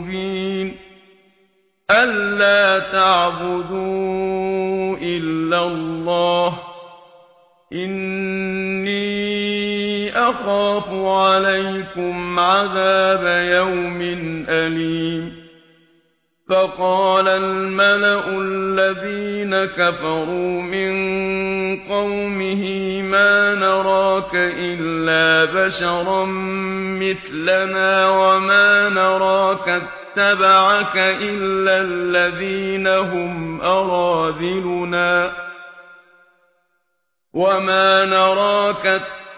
مبين ألا تعبدوا إلا الله إني أخاف عليكم عذاب يوم أليم فقال الملأ الذين كفروا من قومه ما نرى نراك إلا بشرا مثلنا وما نراك اتبعك إلا الذين هم أراذلنا وما نراك اتبعك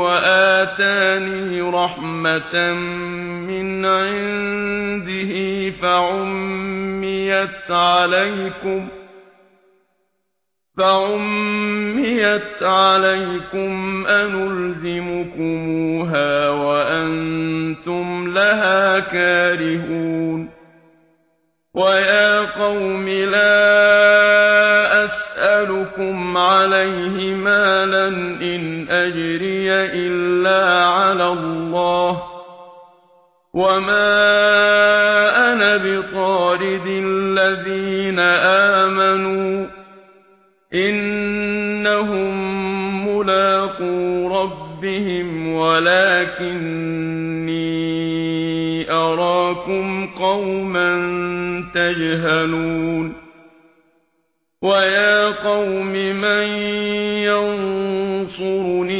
وآتاني رحمة من عنده فعميت عليكم فعميت عليكم أنلزمكموها وأنتم لها كارهون ويا قوم لا أسألكم عليه مالا إن أجري هي إلا على الله وما أنا بطارد الذين آمنوا إنهم ملاقو ربهم ولكني أراكم قوما تجهلون ويا قوم من ينصرني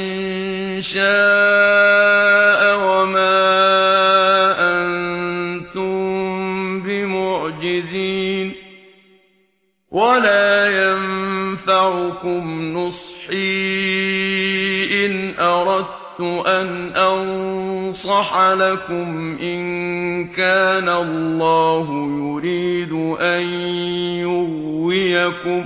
شاء وما أنتم بمعجزين ولا ينفعكم نصحي إن أردت أن أنصح لكم إن كان الله يريد أن يغويكم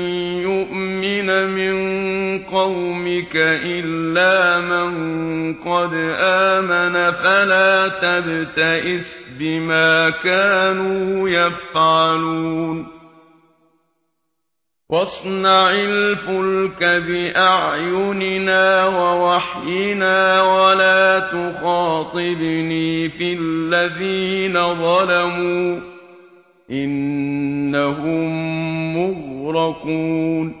مِنْ قَوْمِكَ إِلَّا مَنْ قَدْ آمَنَ فَلَا تَبْتَئِسْ بِمَا كَانُوا يَفْعَلُونَ وَاصْنَعِ الْفُلْكَ بِأَعْيُنِنَا وَوَحْيِنَا وَلَا تُخَاطِبْنِي فِي الَّذِينَ ظَلَمُوا إِنَّهُمْ مُغْرَقُونَ